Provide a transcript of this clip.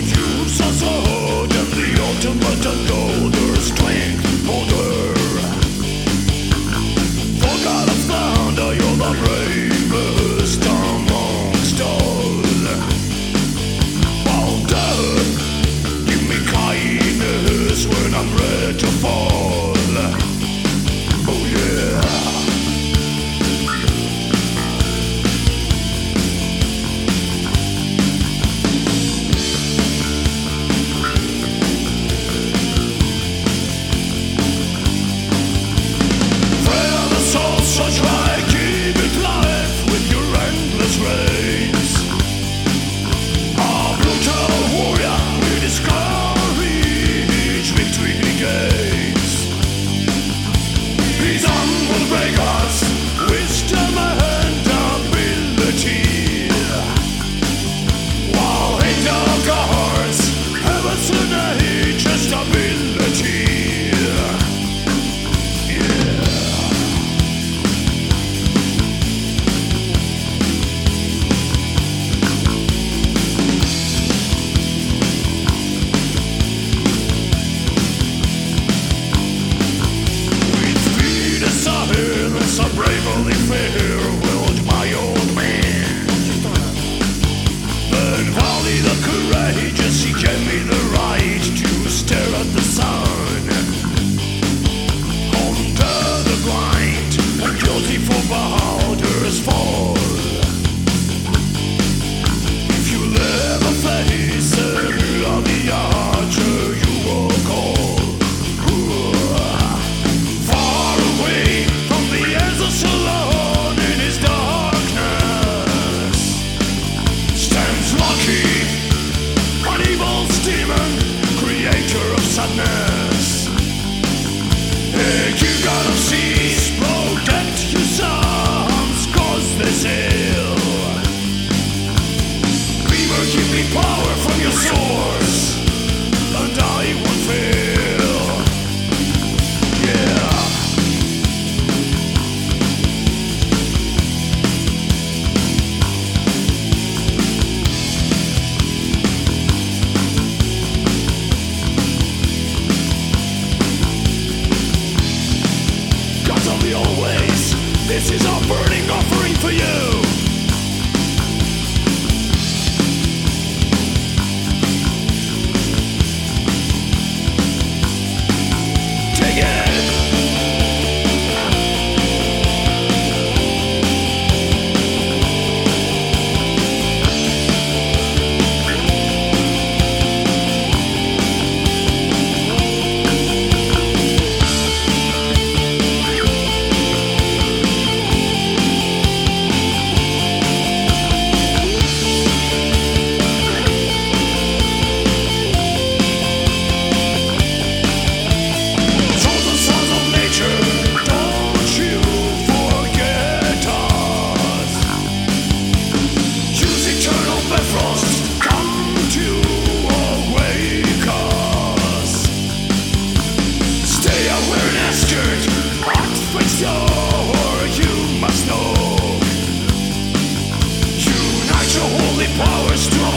you, so so hard, the ultimate unknown. sure you must know. Unite your holy powers to